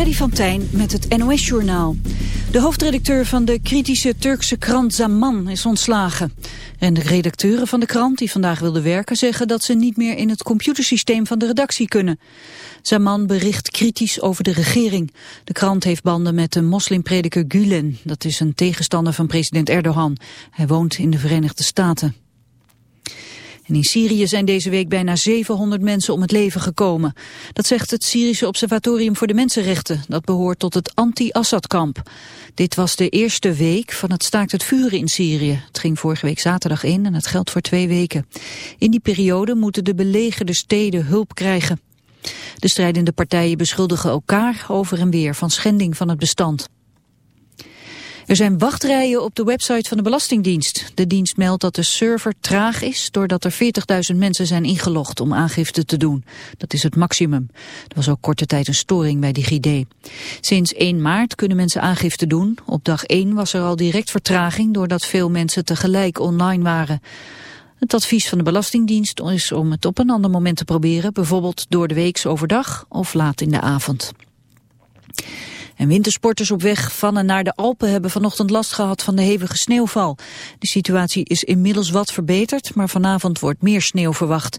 Freddy van Tijn met het NOS-journaal. De hoofdredacteur van de kritische Turkse krant Zaman is ontslagen. En de redacteuren van de krant die vandaag wilden werken... zeggen dat ze niet meer in het computersysteem van de redactie kunnen. Zaman bericht kritisch over de regering. De krant heeft banden met de moslimprediker Gulen. Dat is een tegenstander van president Erdogan. Hij woont in de Verenigde Staten in Syrië zijn deze week bijna 700 mensen om het leven gekomen. Dat zegt het Syrische Observatorium voor de Mensenrechten. Dat behoort tot het anti-Assad-kamp. Dit was de eerste week van het staakt het vuren in Syrië. Het ging vorige week zaterdag in en het geldt voor twee weken. In die periode moeten de belegerde steden hulp krijgen. De strijdende partijen beschuldigen elkaar over en weer van schending van het bestand. Er zijn wachtrijen op de website van de Belastingdienst. De dienst meldt dat de server traag is doordat er 40.000 mensen zijn ingelogd om aangifte te doen. Dat is het maximum. Er was ook korte tijd een storing bij DigiD. Sinds 1 maart kunnen mensen aangifte doen. Op dag 1 was er al direct vertraging doordat veel mensen tegelijk online waren. Het advies van de Belastingdienst is om het op een ander moment te proberen, bijvoorbeeld door de weeks overdag of laat in de avond. En wintersporters op weg van en naar de Alpen hebben vanochtend last gehad van de hevige sneeuwval. De situatie is inmiddels wat verbeterd, maar vanavond wordt meer sneeuw verwacht.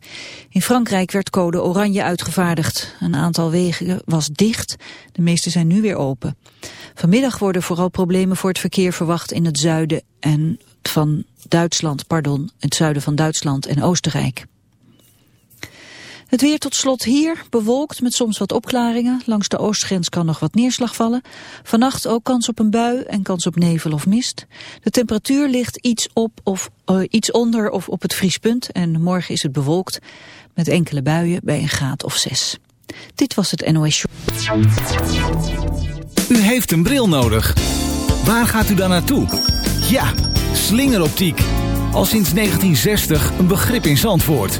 In Frankrijk werd code oranje uitgevaardigd. Een aantal wegen was dicht, de meeste zijn nu weer open. Vanmiddag worden vooral problemen voor het verkeer verwacht in het zuiden en van Duitsland, pardon, het zuiden van Duitsland en Oostenrijk. Het weer tot slot hier, bewolkt met soms wat opklaringen. Langs de oostgrens kan nog wat neerslag vallen. Vannacht ook kans op een bui en kans op nevel of mist. De temperatuur ligt iets, op of, uh, iets onder of op het vriespunt. En morgen is het bewolkt met enkele buien bij een graad of zes. Dit was het NOS Show. U heeft een bril nodig. Waar gaat u dan naartoe? Ja, slingeroptiek. Al sinds 1960 een begrip in Zandvoort.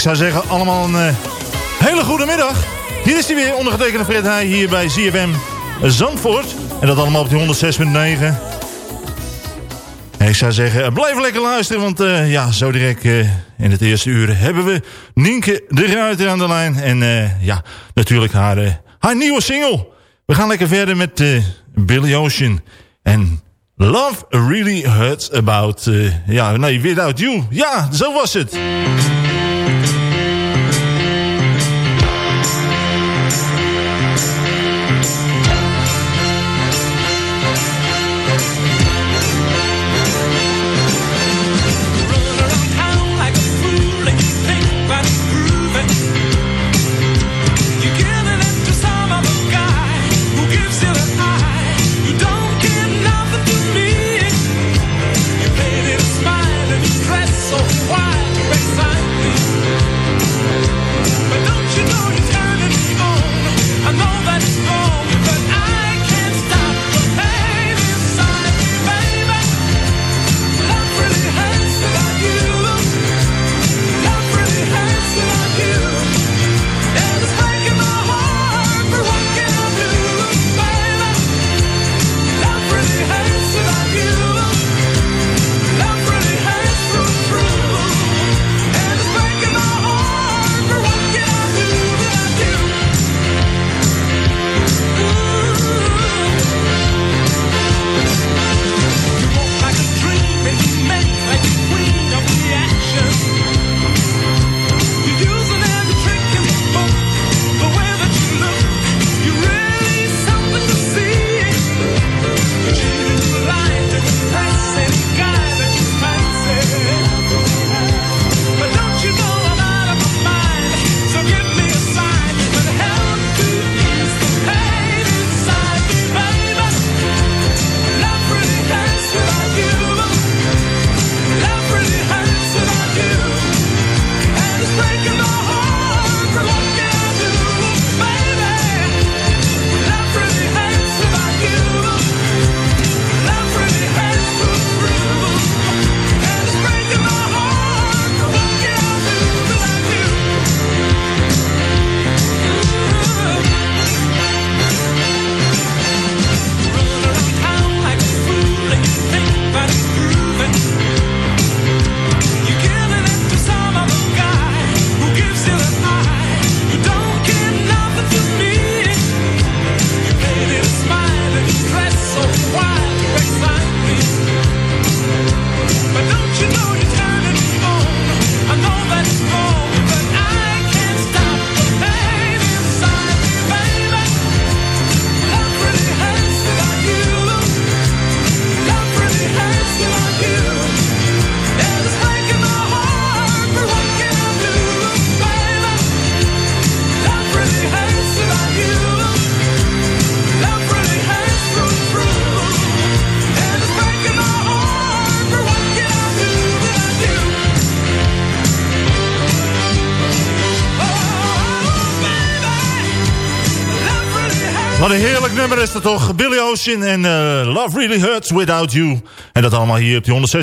Ik zou zeggen, allemaal een uh, hele goede middag. Hier is hij weer, ondergetekende Fred Heij, hier bij ZFM Zandvoort. En dat allemaal op die 106.9. En ik zou zeggen, blijf lekker luisteren, want uh, ja, zo direct in het eerste uur hebben we Nienke de Ruiter aan de lijn. En ja, natuurlijk haar, haar nieuwe single. We gaan lekker verder met Billy Ocean. En Love Really Hurts About... ja, nee, Without You. Ja, zo was het. is dat toch? Billy Ocean en eh, Love Really Hurts Without You. En dat allemaal hier op die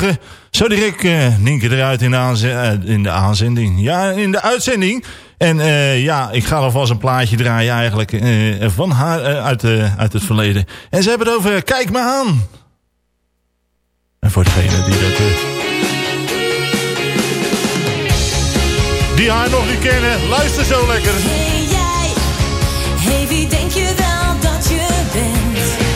106.9. Zo direct uh, Nienke eruit in de, uh, in de aanzending. Ja, in de uitzending. En ja, ik ga alvast een plaatje draaien eigenlijk van haar uit, uit het verleden. En ze hebben het over Kijk me aan. En voor degene die dat... die haar nog niet kennen, luister zo lekker. Hey jij, hey wie denk je wel? about you dance?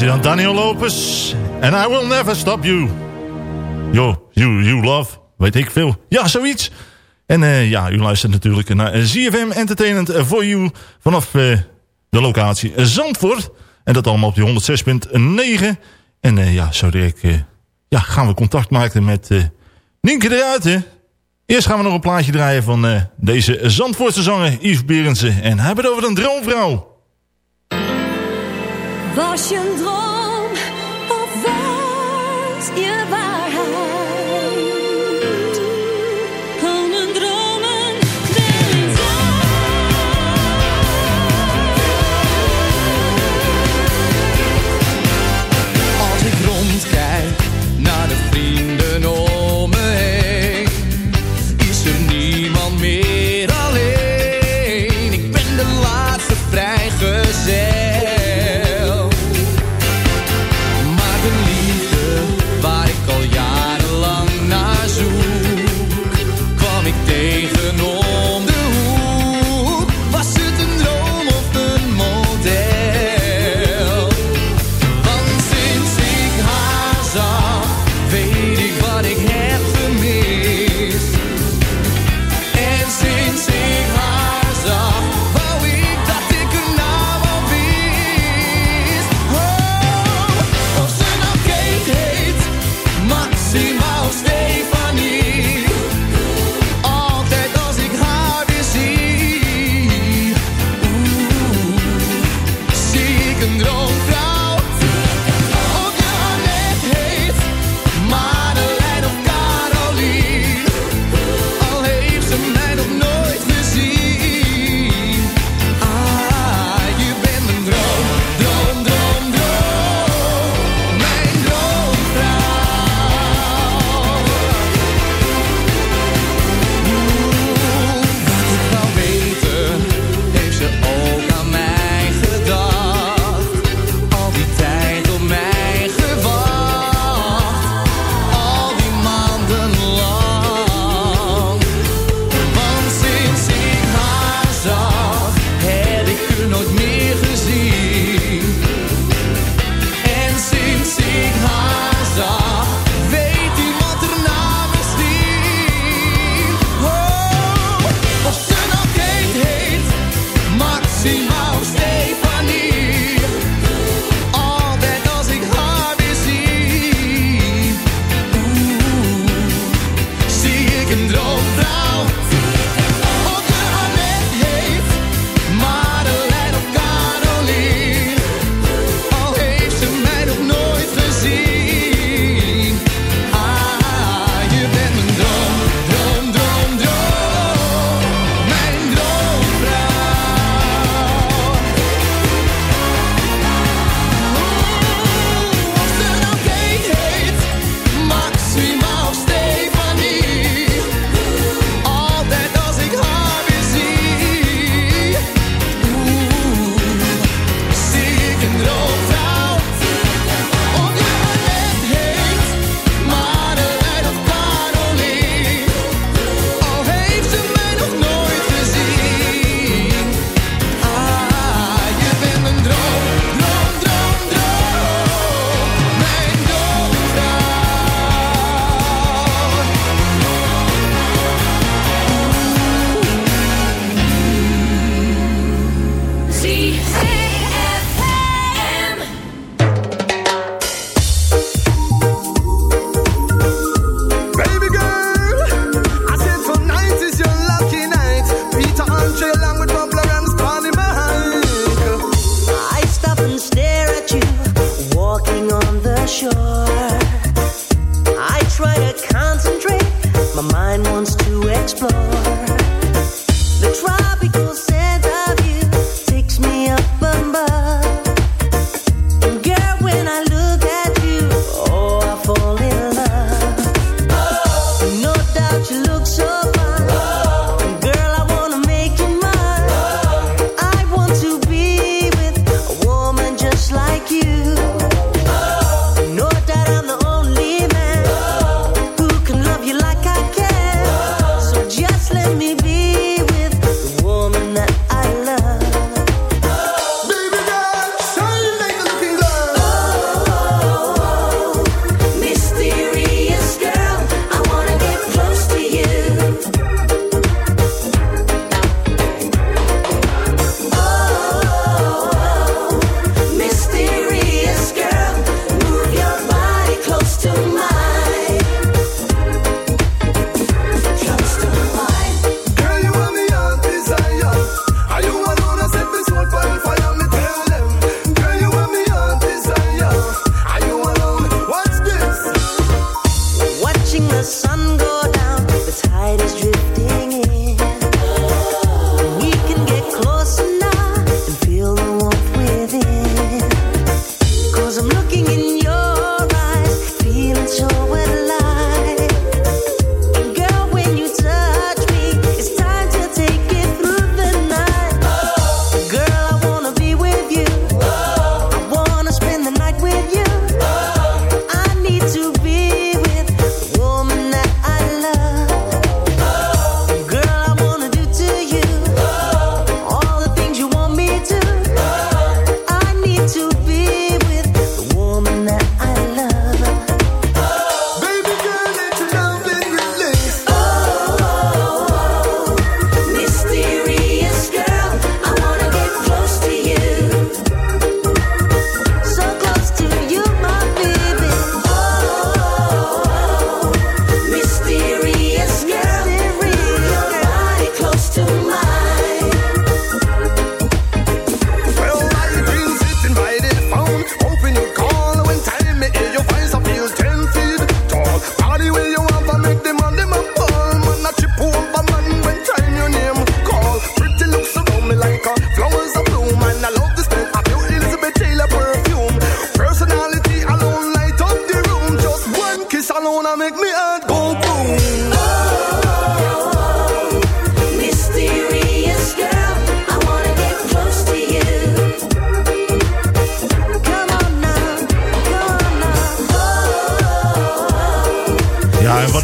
was dan, Daniel Lopez. And I will never stop you. Yo, you, you love, weet ik veel. Ja, zoiets. En eh, ja, u luistert natuurlijk naar eh, ZFM Entertainment eh, for You vanaf de locatie Zandvoort. En dat allemaal op die 106.9. En ja, zo direct ja, gaan we contact maken met Nienke de Ruiten. Eerst gaan we nog een plaatje draaien van deze Zandvoortse zanger Yves Berensen. En hebben het over een droomvrouw. 发现多。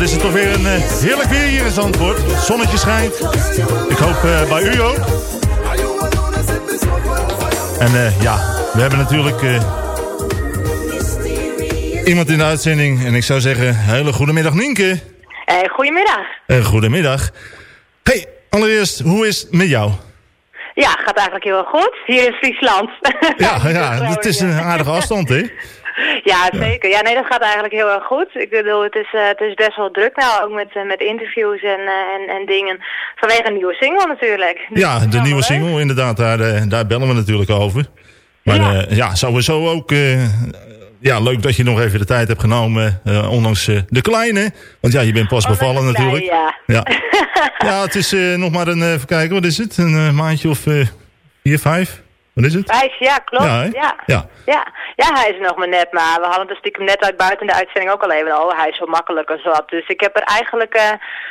Is het toch weer een eh, heerlijk weer hier in Zandvoort. Het zonnetje schijnt. Ik hoop eh, bij u ook. En eh, ja, we hebben natuurlijk iemand in de uitzending. En ik zou zeggen, hele goede middag Nienke. Goedemiddag. Goedemiddag. Hey, allereerst, hoe is het met jou? Ja, gaat eigenlijk heel goed. Hier in Friesland. Ja, ja het is een aardige afstand, hè? Ja, zeker. Ja, nee, dat gaat eigenlijk heel erg goed. Ik bedoel, het is, eh, het is best wel druk nou, ook met, eh, met interviews en, eh, en, en dingen. Vanwege een nieuwe single natuurlijk. Dus Ja, de nieuwe leuk. single, inderdaad, daar, daar bellen we natuurlijk over. Maar ja, ja sowieso ook... ja, leuk dat je nog even de tijd hebt genomen, ondanks de kleine. Want ja, je bent pas bevallen Nee, natuurlijk. ja. Ja. ja, het is nog maar een, even kijken, wat is het? Een maandje of vier, vijf? Wat is het? Vijf, ja, klopt. Ja? Ja, Ja. ja. Ja. hij is nog maar net, maar we hadden het er stiekem net uit buiten de uitzending ook al even over. Hij is zo makkelijk als wat. Dus ik heb er eigenlijk eh,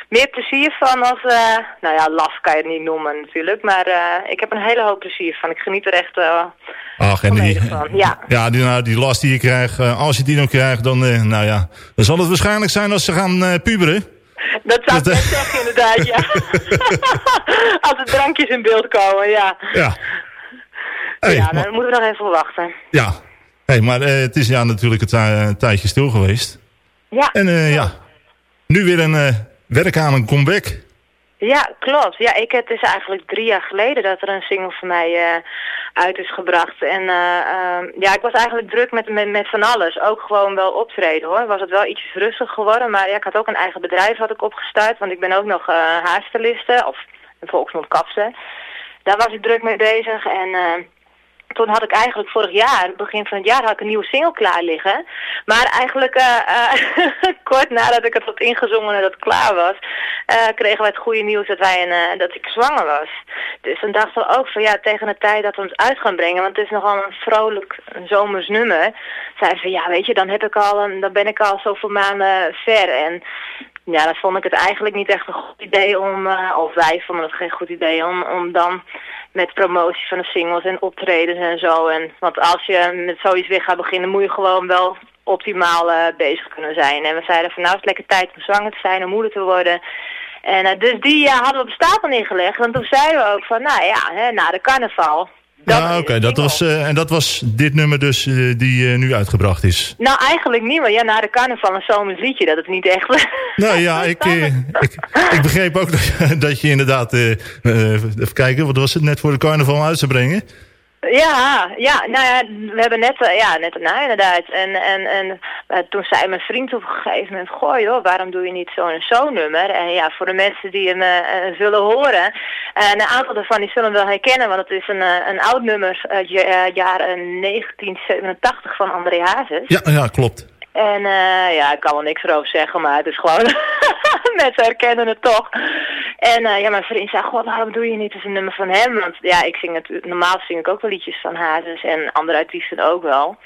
meer plezier van als, eh, nou ja, laf kan je het niet noemen natuurlijk. Maar eh, ik heb een hele hoop plezier van. Ik geniet er echt Ach, en die, van. Ja. ja, die, nou, die last die je krijgt, als je die nog krijgt, dan, nou ja, dan zal het waarschijnlijk zijn als ze gaan puberen. Dat zou ik net zeggen inderdaad, ja. Als er drankjes in beeld komen, ja. Ja. Hey, ja, maar- dan moeten we nog even wachten. Ja. Hey, maar eh, het is ja natuurlijk een, tij- een tijdje stil geweest. Ja, En eh, ja, nu weer een eh, werk aan een comeback. ja, klopt. Ja, ik, het is eigenlijk drie jaar geleden dat er een single van mij eh, uit is gebracht. En eh, ehm, ja, ik was eigenlijk druk met, met, met van alles. Ook gewoon wel optreden hoor. Was het wel ietsjes rustig geworden. Maar ja, ik had ook een eigen bedrijf had ik opgestart. Want ik ben ook nog eh haarstyliste. Of volksmond kapster. Daar was ik druk mee bezig. En... toen had ik eigenlijk vorig jaar, begin van het jaar, had ik een nieuwe single klaar liggen. Maar eigenlijk eh, eh, kort nadat ik het had ingezongen en dat het klaar was, eh, kregen wij het goede nieuws dat, wij een, dat ik zwanger was. Dus dan dachten we ook van ja, tegen de tijd dat we het uit gaan brengen, want het is nogal een vrolijk een zomers nummer, zeiden van ja, weet je, dan, heb ik al een, dan ben ik al zoveel maanden ver. En ja, dan vond ik het eigenlijk niet echt een goed idee om, of wij vonden het geen goed idee om, om dan met promotie van de singles en optredens en zo. En, want als je met zoiets weer gaat beginnen, moet je gewoon wel optimaal eh, bezig kunnen zijn. En we zeiden van nou is het lekker tijd om zwanger te zijn, om moeder te worden. En eh, dus die eh, hadden we op stapel neergelegd. Want toen zeiden we ook van, nou ja, hè, na de carnaval. Ja, oké, dat was eh, en dat was dit nummer dus eh, die eh, nu uitgebracht is. Nou, eigenlijk niet, maar ja, na de carnaval een zomers liedje, dat het niet echt... Nou ja, ik, ik, ik begreep ook dat, je- dat je inderdaad, even kijken, wat was het net voor de carnaval uit te brengen? Ja, ja, nou ja, we hebben net, eh, ja, net erna inderdaad. En, en, en eh, toen zei mijn vriend op een gegeven moment, goh joh, waarom doe je niet zo'n zo'n nummer? En ja, voor de mensen die hem eh, zullen horen, en een aantal daarvan die zullen hem wel herkennen, want het is een, een oud nummer uit eh, jaren 1987 van André Hazes. Ja, ja, klopt. En eh, ja, ik kan wel niks erover zeggen, maar het is gewoon... Mensen herkennen het toch. En eh, ja, mijn vriend zei, god, waarom doe je niet eens een nummer van hem? Want ja, ik zing het, normaal zing ik ook wel liedjes van Hazes en andere artiesten ook wel.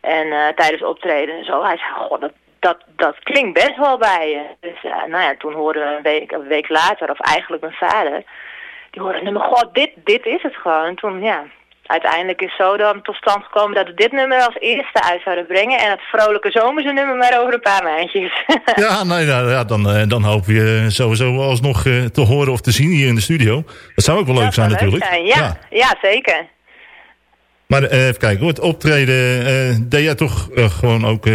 En eh, tijdens optreden en zo, hij zei, god, dat, dat, dat klinkt best wel bij je. Dus nou ja, toen hoorden we een week, een week later, of eigenlijk mijn vader, die hoorde nummer, god, dit, dit is het gewoon. En toen, ja, uiteindelijk is zo dan tot stand gekomen dat we dit nummer als eerste uit zouden brengen. En het vrolijke zomerse nummer maar over een paar maandjes. Ja, nee, nou, ja, dan, eh, dan hopen je sowieso alsnog eh, te horen of te zien hier in de studio. Dat zou ook wel leuk zijn zou leuk natuurlijk. zijn, Ja, ja. zeker. Maar eh, even kijken, hoor, het optreden eh, deed jij toch gewoon ook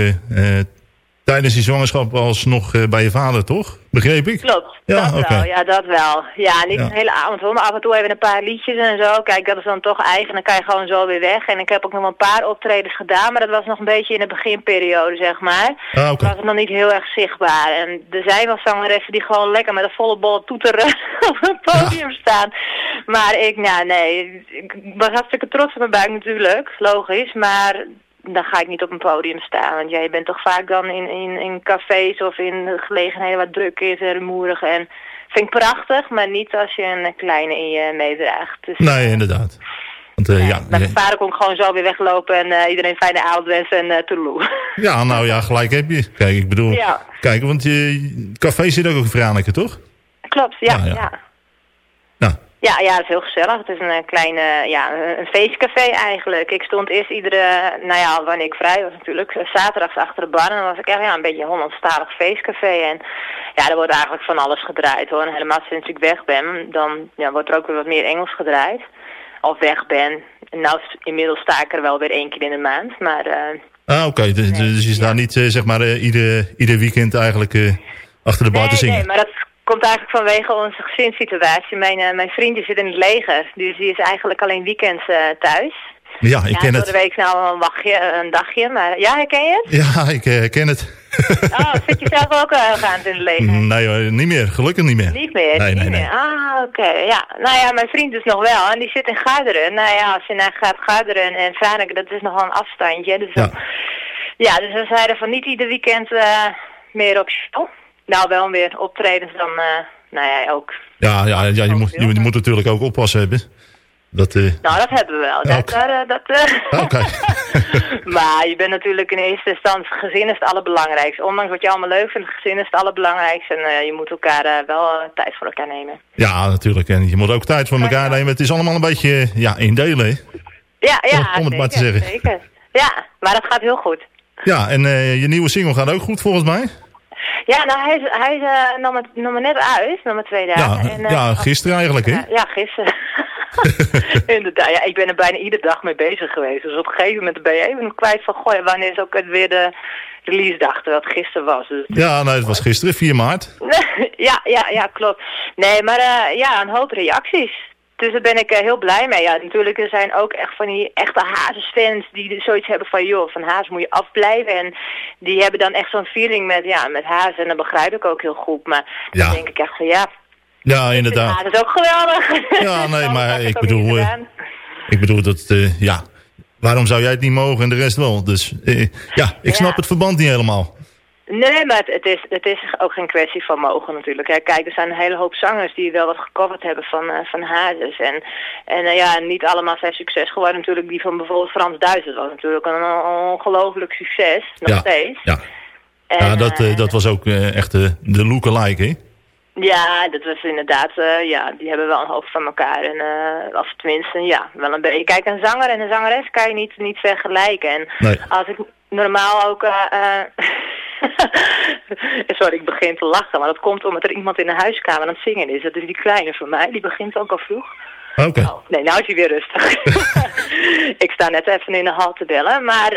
tijdens die zwangerschap alsnog eh, bij je vader, toch? Begreep ik? Klopt. Ja, dat wel, ja, dat wel. Ja, niet Ja. een hele avond hoor, maar af en toe even een paar liedjes en zo. Kijk, dat is dan toch eigen, dan kan je gewoon zo weer weg. En ik heb ook nog een paar optredens gedaan, maar dat was nog een beetje in de beginperiode, zeg maar. Ah, oké. was het nog niet heel erg zichtbaar. En er zijn wel zangeressen die gewoon lekker met een volle bol toeteren op het podium staan. Maar ik, nou nee, ik was hartstikke trots op mijn buik natuurlijk, logisch. Maar dan ga ik niet op een podium staan. Want ja, je bent toch vaak dan in, in, in cafés of in gelegenheden waar druk is en rumoerig. En vind ik prachtig, maar niet als je een kleine in je meedraagt. Dus, Nee, inderdaad. Want, eh, ja, Met mijn vader kon ik gewoon zo weer weglopen en eh, iedereen fijne avond wensen en uh, toedeloe. ja, nou ja, gelijk heb je. Kijk, ik bedoel, Ja. kijk, want je café zit ook op Franeker, toch? Klopt, ja, Ja, ja. ja. Ja, ja, het is heel gezellig. Het is een eh, kleine, ja, een feestcafé eigenlijk. Ik stond eerst iedere, nou ja, wanneer ik vrij was natuurlijk, eh, zaterdags achter de bar. En dan was ik echt ja, een beetje een Hollandstalig feestcafé. En ja, er wordt eigenlijk van alles gedraaid hoor. En helemaal sinds ik weg ben, dan ja, wordt er ook weer wat meer Engels gedraaid. Of weg ben. En nou, inmiddels sta ik er wel weer één keer in de maand. Maar eh, Ah, oké. Dus, dus je staat niet, eh, zeg maar, eh, ieder, ieder weekend eigenlijk achter de bar te zingen. nee, maar dat komt eigenlijk vanwege onze gezinssituatie. Mijn, eh, mijn vriendje zit in het leger. Dus die is eigenlijk alleen weekends eh, thuis. Ja, ik ken door het. de week nou een, wachtje, een dagje, maar ja, herken je het? Ja, ik eh, ken het. Oh, zit je zelf ook uh, gaand in het leger? Nee hoor, niet meer. Gelukkig niet meer. Niet meer? Nee, niet nee, nee. meer. Ah, oké. Ja, nou ja, mijn vriend dus nog wel. En die zit in Garderen. Nou ja, als je naar gaat Garderen en Franeker, dat is nogal een afstandje. Dus ja. ja, dus we zeiden van niet ieder weekend eh, meer op show. Nou, wel weer optredens dan, eh, nou ja, ook. Ja, ja, ja je, moet, je, je moet natuurlijk ook oppassen hebben. Dat, eh, Nou, dat hebben we wel. Dat, daar, eh, dat, Oké. maar je bent natuurlijk in eerste instantie, gezin is het allerbelangrijkste. Ondanks wat je allemaal leuk vindt, gezin is het allerbelangrijkste. En je moet elkaar wel tijd voor elkaar nemen. Ja, natuurlijk. En je moet ook tijd voor elkaar nemen. Het is allemaal een beetje ja, indelen. hè. Ja, ja, Om het maar te zeggen. zeker. Ja, maar dat gaat heel goed. Ja, en je nieuwe single gaat ook goed volgens mij. Ja, nou hij hij eh, nog, maar, nog maar net uit, nog maar twee dagen. Ja, en, eh, ja, gisteren eigenlijk, hè? Ja, gisteren. Inderdaad, ja, ik ben er bijna iedere dag mee bezig geweest. Dus op een gegeven moment ben je even kwijt van, goh, wanneer is ook het weer de release dag, het gisteren was. Dus, Ja, nee, het was gisteren, 4 maart. ja, ja, ja, klopt. Nee, maar eh, ja, een hoop reacties. Dus daar ben ik eh, heel blij mee. Ja, natuurlijk, er zijn ook echt van die echte Hazes-fans die zoiets hebben van, joh, van Haas moet je afblijven. En die hebben dan echt zo'n feeling met, ja, met Haas. En dat begrijp ik ook heel goed. Maar Ja. dan denk ik echt van, ja, Ja, inderdaad. Haas is ook geweldig. Ja, nee, maar ik bedoel, eh, ik bedoel dat, eh, ja, waarom zou jij het niet mogen en de rest wel? Dus ja, ik snap het verband niet helemaal. Nee, maar het, het, is, het is ook geen kwestie van mogen natuurlijk. Hè. Kijk, er zijn een hele hoop zangers die wel wat gecoverd hebben van, eh van Hazes. En, en eh, ja, niet allemaal zijn succes geworden natuurlijk. Die van bijvoorbeeld Frans Duits, was natuurlijk een on- ongelooflijk succes, nog Ja, steeds. ja. En, ja, dat, eh, dat was ook echt eh, de lookalike, hè? ja, dat was inderdaad, ja, die hebben wel een hoofd van elkaar. En, eh of tenminste, ja, wel een beetje. Kijk, een zanger en een zangeres kan je niet, niet vergelijken. En Nee. als ik normaal ook... Sorry, ik begin te lachen, maar dat komt omdat er iemand in de huiskamer aan het zingen is. Dat is die kleine van mij, die begint ook al vroeg. Oké. Nee, nou is hij weer rustig. ik sta net even in de hal te bellen, maar...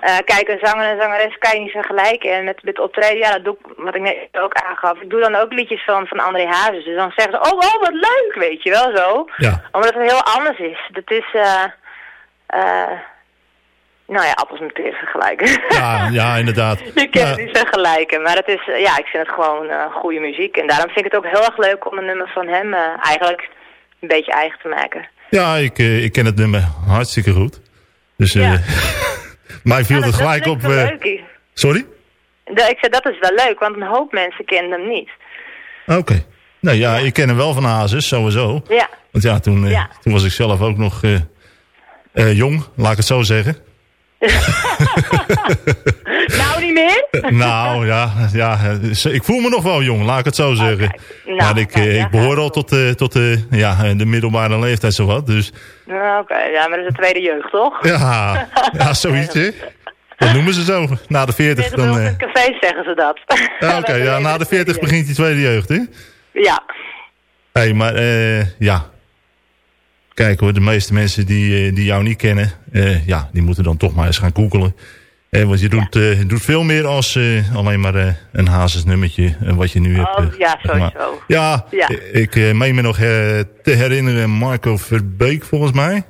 eh, kijk, een zanger en zangeres kan je niet vergelijken. En met, met optreden, ja, dat doe ik, wat ik net ook aangaf. Ik doe dan ook liedjes van, van André Hazes. Dus dan zeggen ze, oh, oh, wat leuk, weet je wel zo. Ja. Omdat het heel anders is. Dat is, eh, eh, nou ja, appels met peren vergelijken. Ja, ja inderdaad. Je kan Ja, het niet vergelijken, maar het is, eh, ja, ik vind het gewoon eh, goede muziek. En daarom vind ik het ook heel erg leuk om een nummer van hem eh, eigenlijk een beetje eigen te maken. ja ik, ik ken het nummer hartstikke goed. Dus eh mij viel Ja, het gelijk dat op... sorry? Ik zei, dat is wel leuk, want een hoop mensen kennen hem niet. Oké. Nee, ja, ik ken hem wel van Hazes, sowieso. Ja. Want ja, toen, Ja. toen was ik zelf ook nog jong, laat ik het zo zeggen. nou, niet meer? nou ja, ja, ik voel me nog wel jong, laat ik het zo zeggen. Nou, maar ik, eh, ik behoor al tot, eh, tot eh, ja, de middelbare leeftijd zowat. Dus Nou, Oké, ja, maar dat is de tweede jeugd, toch? ja, ja zoiets hè. Dat noemen ze zo. Na de 40 Tegen dan... bij ons eh, in cafés zeggen ze dat. ja, Oké, ja, na de 40 begint die tweede jeugd hè. Ja. Hé, hey, maar eh, ja. Kijk hoor, de meeste mensen die, eh, die jou niet kennen, eh, ja, die moeten dan toch maar eens gaan googelen. Eh, want je doet, eh, doet veel meer als alleen maar eh, een hazesnummertje wat je nu hebt. Oh, eh, ja, sowieso. Ja, Ja. ik meen me nog te herinneren Marco Verbeek volgens mij.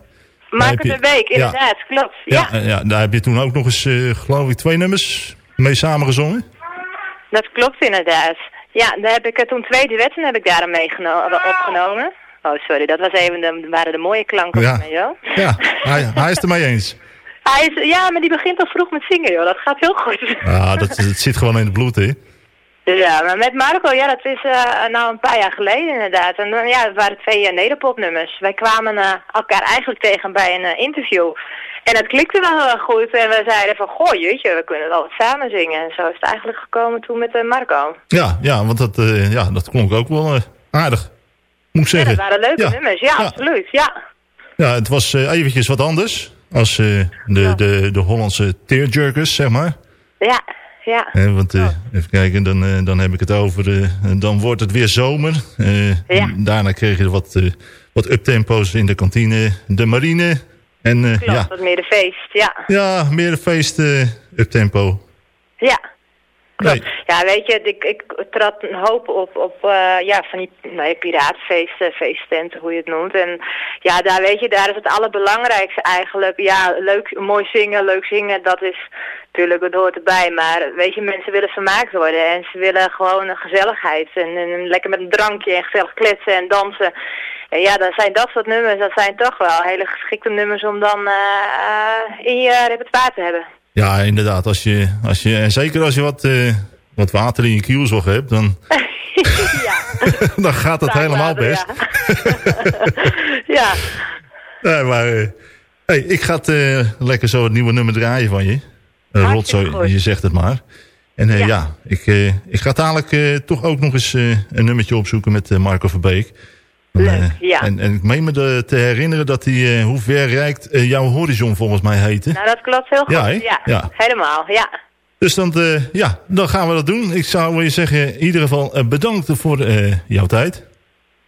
Marco heb je- de Beek, Ja. inderdaad, klopt. Ja, Ja, daar heb je toen ook nog eens, geloof ik, twee nummers mee samengezongen. dat klopt inderdaad. Ja, daar heb ik toen twee duetten heb ik daar aan meegeno- opgenomen. Oh, sorry, dat was even de, waren de mooie klanken Ja. van mij, joh. Ja, hij, hij is het ermee eens. Hij is, ja, maar die begint al vroeg met zingen, joh. Dat gaat heel goed. Ja, dat, dat zit gewoon in het bloed, hè. Ja, maar met Marco, ja, dat is eh, nou een paar jaar geleden inderdaad. En dan, ja, het waren twee uh, nederpopnummers. Wij kwamen eh, elkaar eigenlijk tegen bij een eh, interview. En het klikte wel heel erg goed. En we zeiden van, goh, jeetje, we kunnen wel wat samen zingen. En zo is het eigenlijk gekomen toen met eh, Marco. Ja, ja want dat, eh, ja, dat klonk ook wel eh, aardig. Moet Ja, dat waren leuke ja. nummers, ja, absoluut. Ja. Ja, het was eh, eventjes wat anders als eh, de, de, de Hollandse tearjerkers, zeg maar. Ja, ja. Want eh, even kijken, dan, dan heb ik het over. dan wordt het weer zomer. Daarna kreeg je wat, wat uptempo's in de kantine, de marine. En Klopt, ja, wat meer de feest, ja. ja, meer een feest uptempo. Ja. Nee. Ja, weet je, ik, ik trad een hoop op, op eh, ja, van die nou ja, piratenfeesten, feesttenten, hoe je het noemt. En ja, daar weet je, daar is het allerbelangrijkste eigenlijk. Ja, leuk, mooi zingen, leuk zingen, dat is natuurlijk, het hoort erbij. Maar weet je, mensen willen vermaakt worden en ze willen gewoon een gezelligheid. En, en lekker met een drankje en gezellig kletsen en dansen. En ja, dan zijn dat soort nummers, dat zijn toch wel hele geschikte nummers om dan eh, eh, in je repertoire te hebben. Ja, inderdaad. Als je, als je, en zeker als je wat, eh, wat water in je kielzog hebt, dan, dan gaat het helemaal best. Ja. Nee, maar eh, hey, ik ga het, eh, lekker zo het nieuwe nummer draaien van je. Uh, Rotzooi, je zegt het maar. En eh, ja. ik, ik ga dadelijk toch ook nog eens een nummertje opzoeken met Marco Verbeek. En, ja. En, en ik meen me de- te herinneren dat hij, eh, hoe ver reikt eh, jouw horizon volgens mij heette. Nou, dat klopt heel goed. Ja? Ja, Ja. helemaal. Ja. Dus dan, eh, ja, dan gaan we dat doen. Ik zou je zeggen, in ieder geval eh, bedankt voor jouw tijd.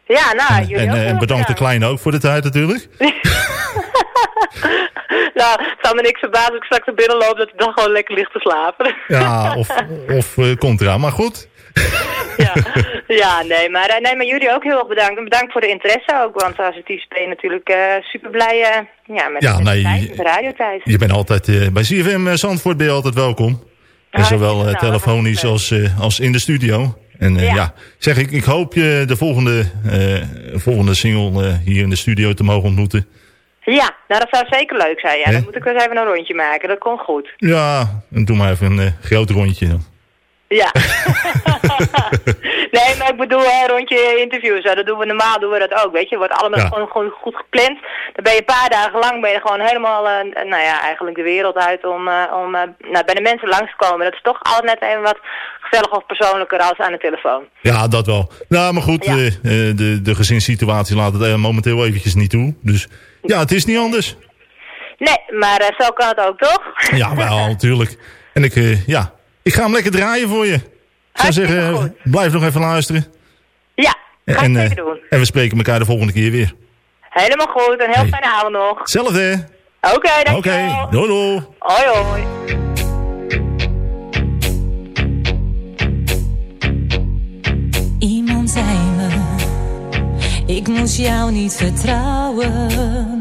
Ja, nou, jullie En, ook en bedankt de kleine ook voor de tijd natuurlijk. nou, het zou me niks verbazen als ik straks er binnen loop dat hij dan gewoon lekker ligt te slapen. Ja, of, of eh, contra. Maar goed, ja, nee maar, eh, nee, maar jullie ook heel erg bedankt. En bedankt voor de interesse ook, want assertief ben je natuurlijk eh super blij eh, ja, met, Ja, met nee, de tijd, met de radiotijd. je bent altijd eh, bij CFM Zandvoort ben je altijd welkom. En zowel nou, telefonisch als, als in de studio. En eh, ja. zeg ik, ik hoop je de volgende, volgende single hier in de studio te mogen ontmoeten. Ja, nou dat zou zeker leuk zijn. Ja, dan moet ik wel eens even een rondje maken. Dat komt goed. Ja, en doe maar even een groot rondje dan. Ja. nee, maar ik bedoel, een rondje interviews. Dat doen we normaal, doen we dat ook. Weet je, wordt allemaal Ja. gewoon, gewoon goed gepland. Dan ben je een paar dagen lang ben je gewoon helemaal, eh, nou ja, eigenlijk de wereld uit om, eh, om eh, nou, bij de mensen langs te komen. Dat is toch altijd net even wat gezelliger of persoonlijker als aan de telefoon. Ja, dat wel. Nou, maar goed, eh, de, de gezinssituatie laat het momenteel eventjes niet toe. Dus ja, het is niet anders. Nee, maar zo kan het ook, toch? Ja, wel, natuurlijk. En ik, ja, ik ga hem lekker draaien voor je. Ik zou zeggen, eh, blijf nog even luisteren. Ja, ga en, ik eh, zeker doen. en we spreken elkaar de volgende keer weer. Helemaal goed, een heel Hey. fijne avond nog. Hetzelfde. Oké, Oké, dankjewel. doei doei. Hoi, hoi. Iemand zei me, ik moest jou niet vertrouwen.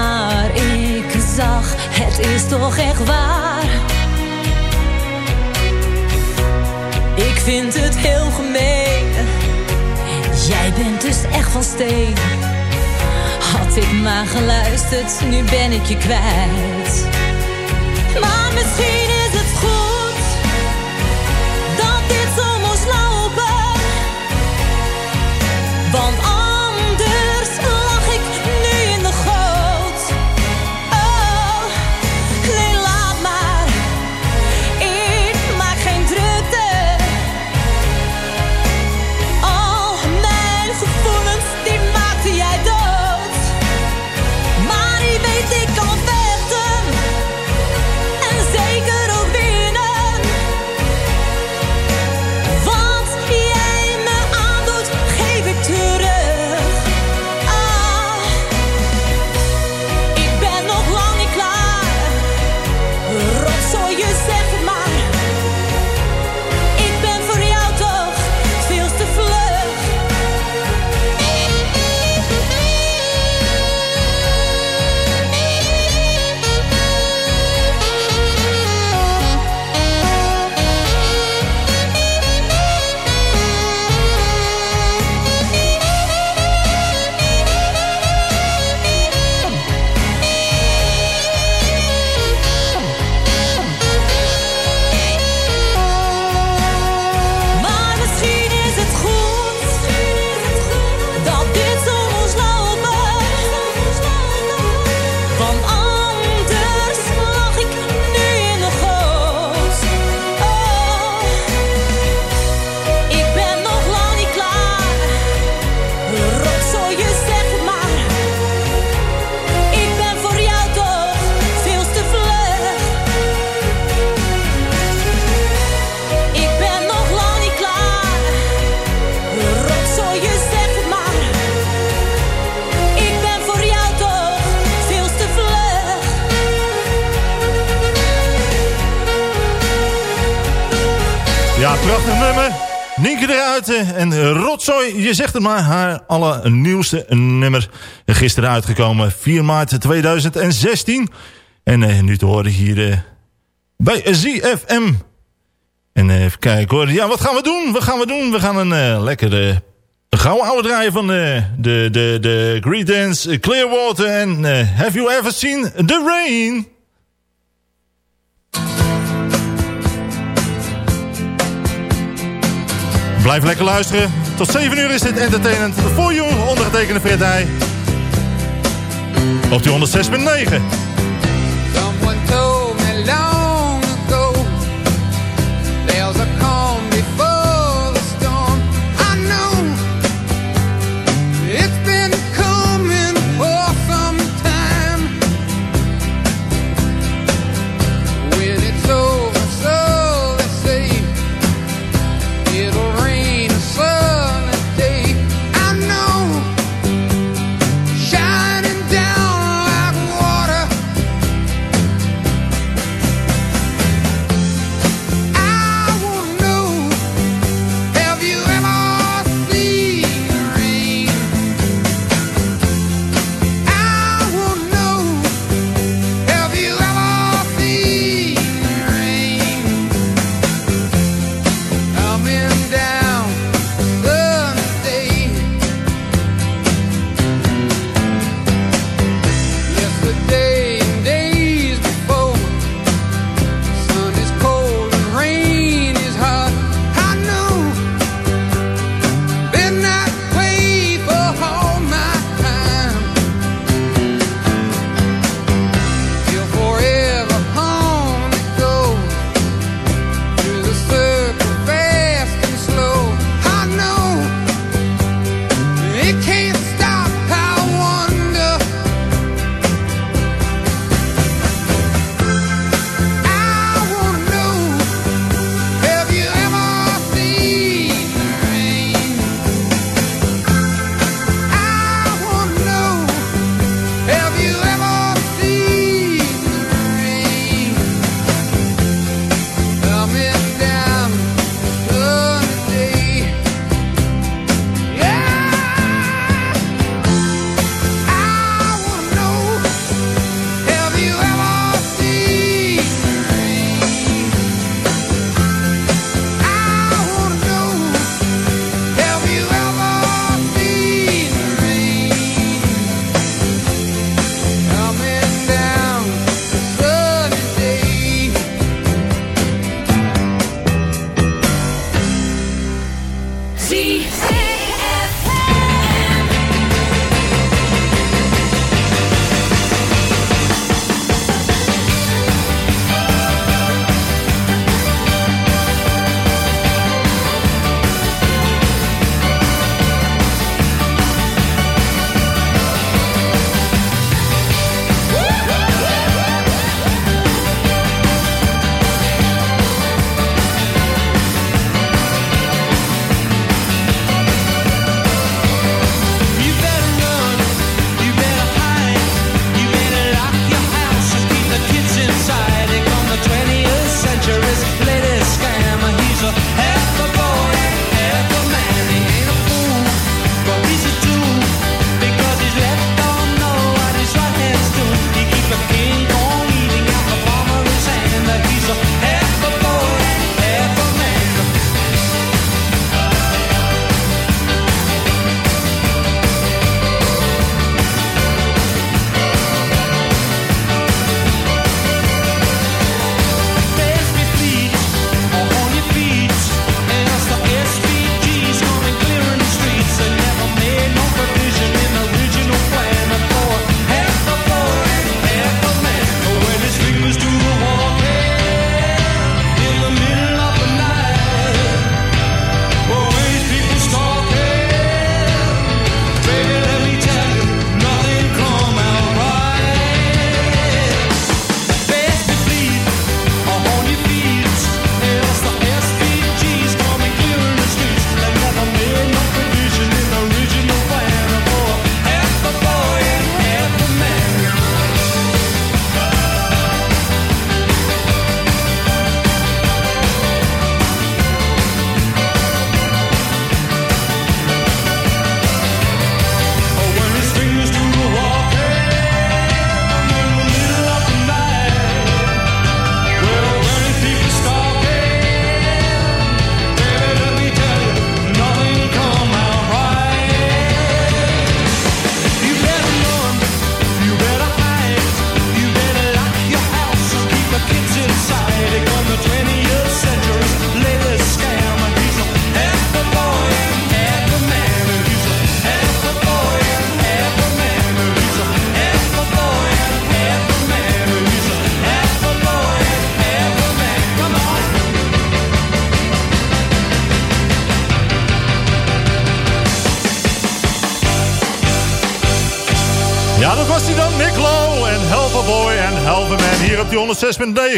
zag, het is toch echt waar. Ik vind het heel gemeen. Jij bent dus echt van steen. Had ik maar geluisterd, nu ben ik je kwijt. Maar misschien is het goed dat dit zo moest lopen. Want anders En Rotzooi, je zegt het maar, haar allernieuwste nummer. Gisteren uitgekomen, 4 maart 2016. En eh, nu te horen hier eh, bij ZFM. En eh, even kijken hoor. Ja, wat gaan we doen? Wat gaan we doen? We gaan een lekkere gouden oude draaien van de, de, de, de Creedence Clearwater. En Have You Ever Seen The Rain? Blijf lekker luisteren. Tot 7 uur is dit entertainment voor you. Ondergetekende Fred Heij. Op die 106.9.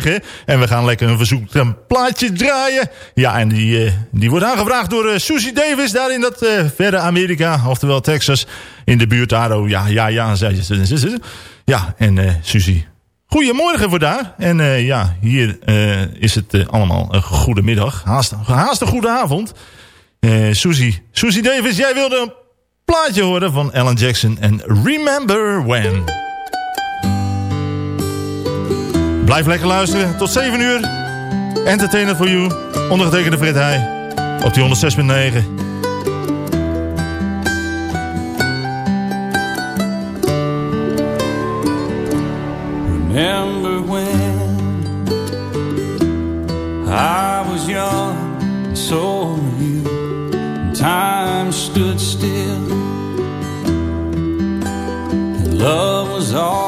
die 106.9. En we gaan lekker een verzoek een plaatje draaien. Ja, en die, eh, die wordt aangevraagd door uh, Susie Davis daar in dat eh, verre Amerika, oftewel Texas, in de buurt daar. Oh, ja, ja, ja, zei ze. Ja, en eh Susie, goedemorgen voor daar. En eh, ja, hier eh, is het eh, allemaal een goede middag. Haast, haast een goede avond. Eh Susie, Susie Davis, jij wilde een plaatje horen van Alan Jackson en Remember When. Blijf lekker luisteren. Tot 7 uur. Entertainer for you. Ondergetekende Fred Heij. Op die 106.9. Remember when I was young, and so were you, and time stood still, and love was all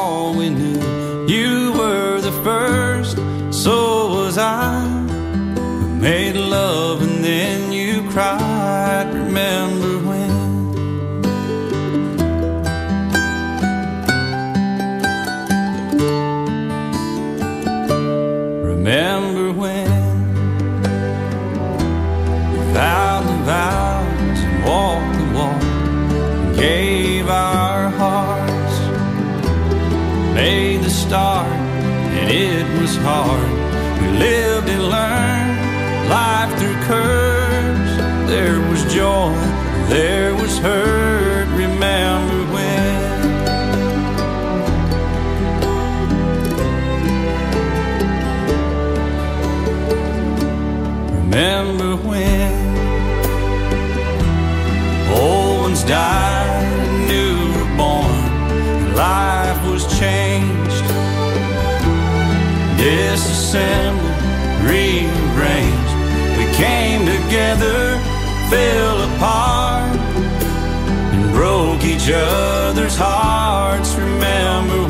hard. We lived and learned life through curves. There was joy, there was hurt. Disassembled, rearranged. We came together, fell apart, and broke each other's hearts. Remember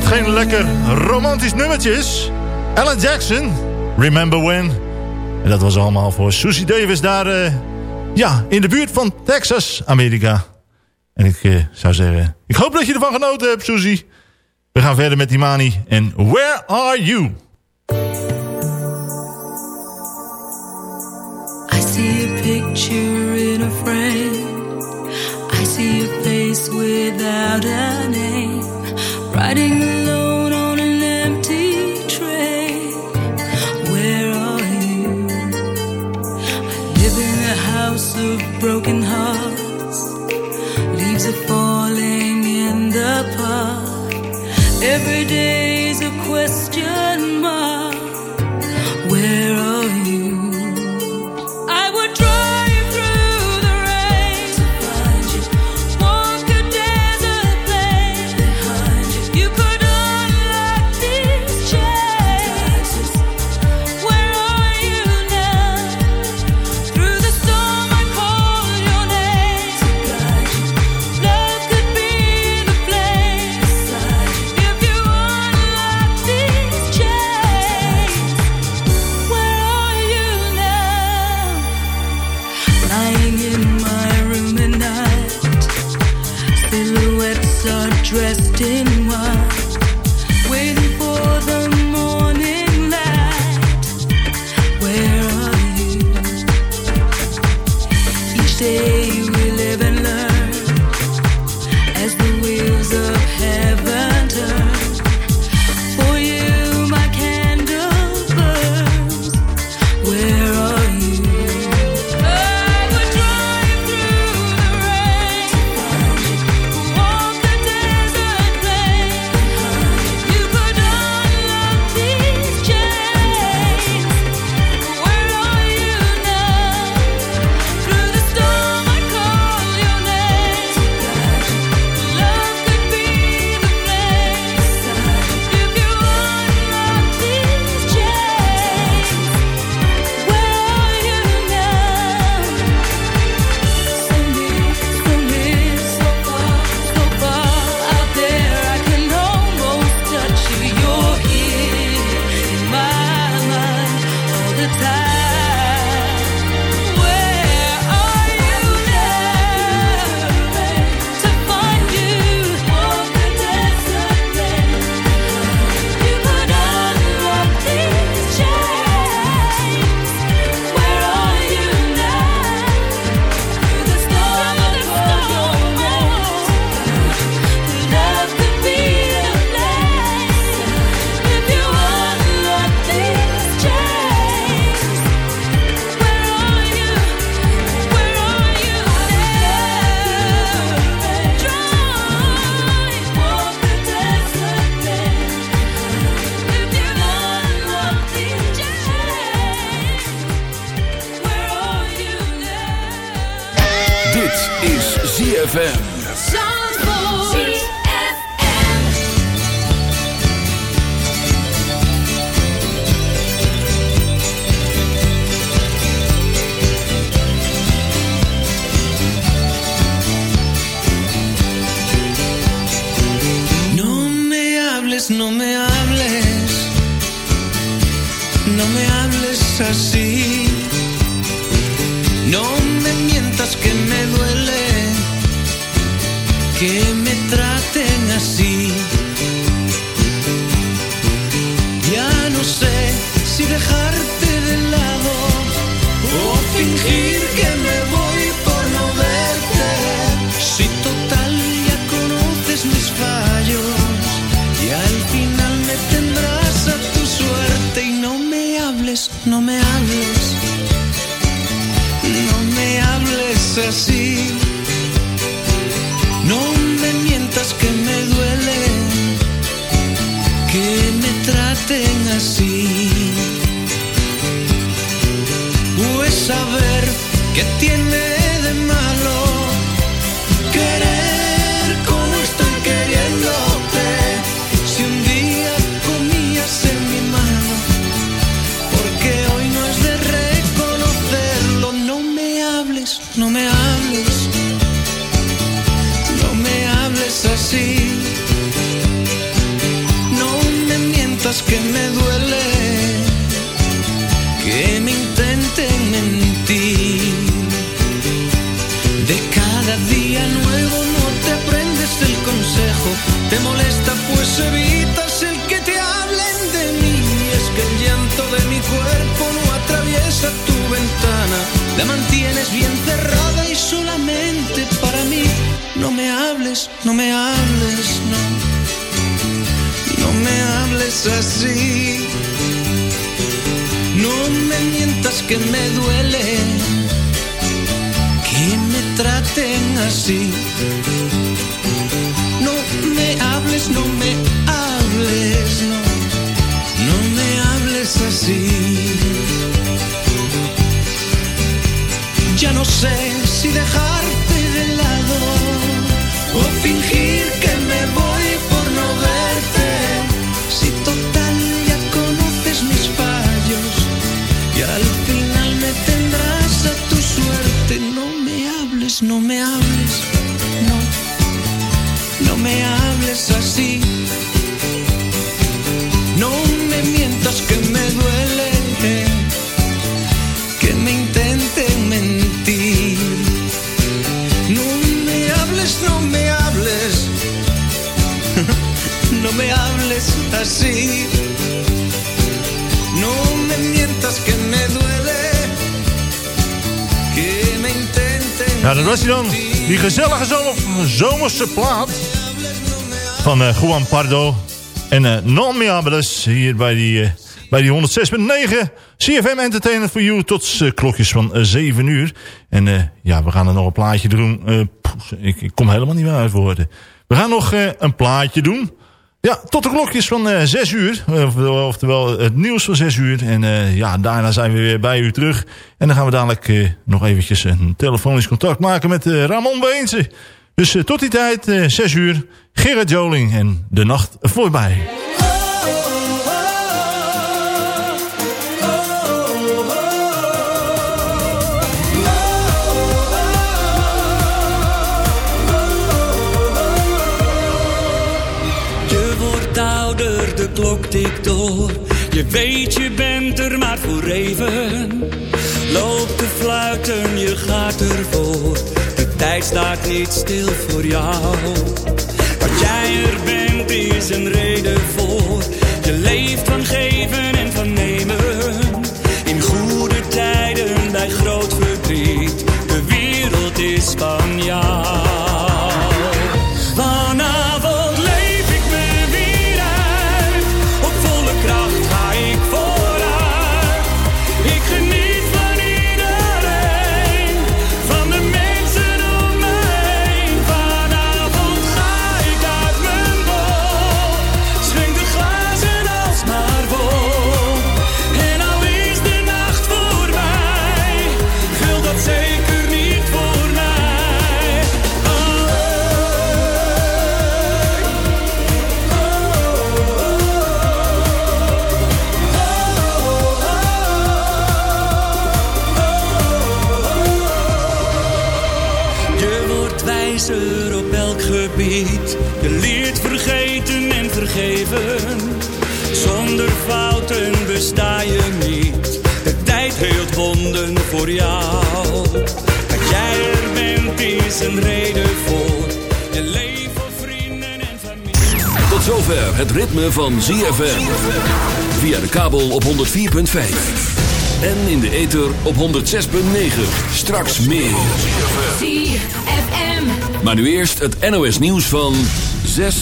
dat geen lekker romantisch nummertje is? Alan Jackson, Remember When. En dat was allemaal voor Susie Davis daar eh, ja, in de buurt van Texas, Amerika. En ik eh, zou zeggen, ik hoop dat je ervan genoten hebt, Susie. We gaan verder met Imani en Where Are You? I see a picture in a frame. I see a face without a name. riding alone on an empty train. Where are you? I live in a house of broken hearts, leaves are falling in the park. Every day is a question. Así. No me mientas que me duele que me traten así. No me hables, no me hables, no, no me hables así. Ya no sé si dejarte Ja, dat was hij dan. Die gezellige zomer, zomerse plaat van eh, Juan Pardo en eh Non Me Hables hier bij die, eh, bij die 106.9 CFM Entertainment for You tot klokjes van eh, 7 uur. En ja, we gaan er nog een plaatje doen. Ik, ik kom helemaal niet meer uit woorden. We gaan nog een plaatje doen. Ja, tot de klokjes van eh 6 uur. Oftewel, het nieuws van 6 uur. En eh, ja, daarna zijn we weer bij u terug. En dan gaan we dadelijk eh, nog eventjes een telefonisch contact maken met Ramon Beense. Dus tot die tijd, eh 6 uur, Gerard Joling en de nacht voorbij. Door. Je weet je bent er maar voor even. Loop te fluiten, je gaat ervoor. De tijd staat niet stil voor jou. Wat jij er bent is een reden voor. Je leeft van geven en van nemen. In goede tijden bij groot verdriet. De wereld is van jou. Een reden voor. Je leven voor vrienden en familie. Tot zover het ritme van ZFM. Via de kabel op 104.5. En in de ether op 106.9. Straks meer. ZFM. Maar nu eerst het NOS nieuws van 6.